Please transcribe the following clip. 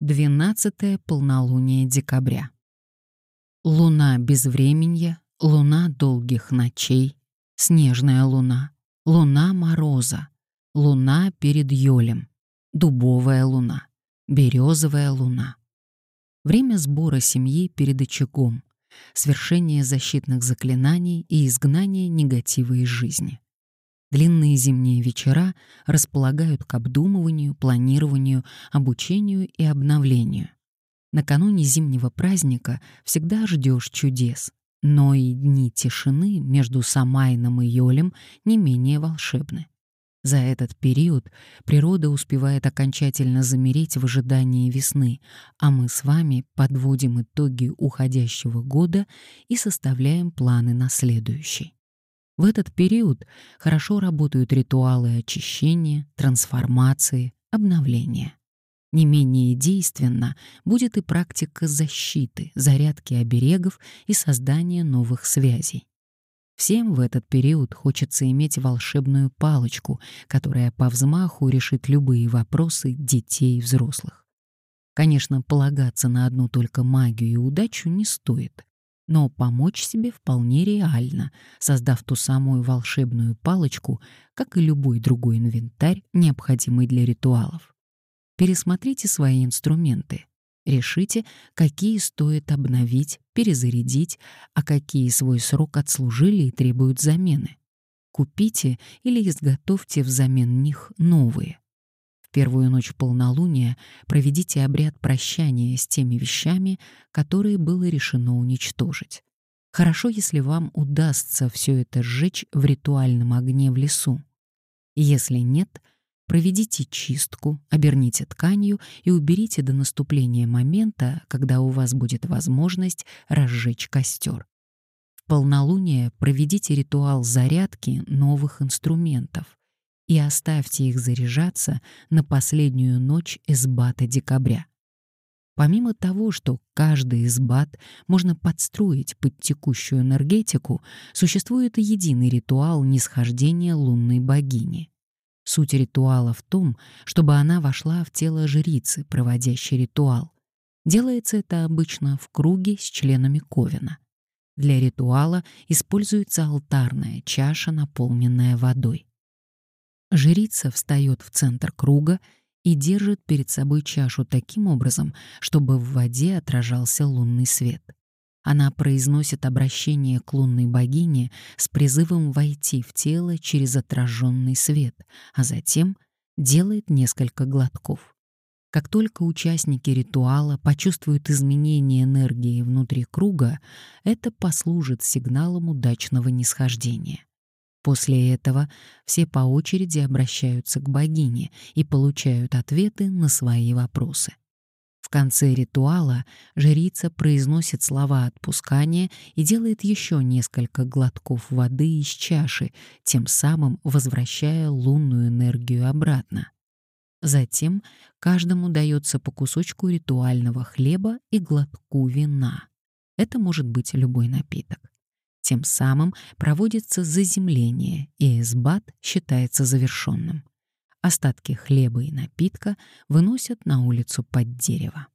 Двенадцатое полнолуние декабря. Луна безвременья, луна долгих ночей, снежная луна, луна мороза, луна перед Йолем, дубовая луна, березовая луна. Время сбора семьи перед очагом, свершение защитных заклинаний и изгнание негатива из жизни. Длинные зимние вечера располагают к обдумыванию, планированию, обучению и обновлению. Накануне зимнего праздника всегда ждешь чудес, но и дни тишины между Самайном и Йолем не менее волшебны. За этот период природа успевает окончательно замереть в ожидании весны, а мы с вами подводим итоги уходящего года и составляем планы на следующий. В этот период хорошо работают ритуалы очищения, трансформации, обновления. Не менее действенна будет и практика защиты, зарядки оберегов и создания новых связей. Всем в этот период хочется иметь волшебную палочку, которая по взмаху решит любые вопросы детей и взрослых. Конечно, полагаться на одну только магию и удачу не стоит. Но помочь себе вполне реально, создав ту самую волшебную палочку, как и любой другой инвентарь, необходимый для ритуалов. Пересмотрите свои инструменты. Решите, какие стоит обновить, перезарядить, а какие свой срок отслужили и требуют замены. Купите или изготовьте взамен них новые первую ночь полнолуния проведите обряд прощания с теми вещами, которые было решено уничтожить. Хорошо, если вам удастся все это сжечь в ритуальном огне в лесу. Если нет, проведите чистку, оберните тканью и уберите до наступления момента, когда у вас будет возможность разжечь костер. В полнолуние проведите ритуал зарядки новых инструментов и оставьте их заряжаться на последнюю ночь эсбата декабря. Помимо того, что каждый эсбат можно подстроить под текущую энергетику, существует и единый ритуал нисхождения лунной богини. Суть ритуала в том, чтобы она вошла в тело жрицы, проводящей ритуал. Делается это обычно в круге с членами ковена. Для ритуала используется алтарная чаша, наполненная водой. Жрица встает в центр круга и держит перед собой чашу таким образом, чтобы в воде отражался лунный свет. Она произносит обращение к лунной богине с призывом войти в тело через отраженный свет, а затем делает несколько глотков. Как только участники ритуала почувствуют изменение энергии внутри круга, это послужит сигналом удачного нисхождения. После этого все по очереди обращаются к богине и получают ответы на свои вопросы. В конце ритуала жрица произносит слова отпускания и делает еще несколько глотков воды из чаши, тем самым возвращая лунную энергию обратно. Затем каждому дается по кусочку ритуального хлеба и глотку вина. Это может быть любой напиток. Тем самым проводится заземление, и эсбат считается завершенным. Остатки хлеба и напитка выносят на улицу под дерево.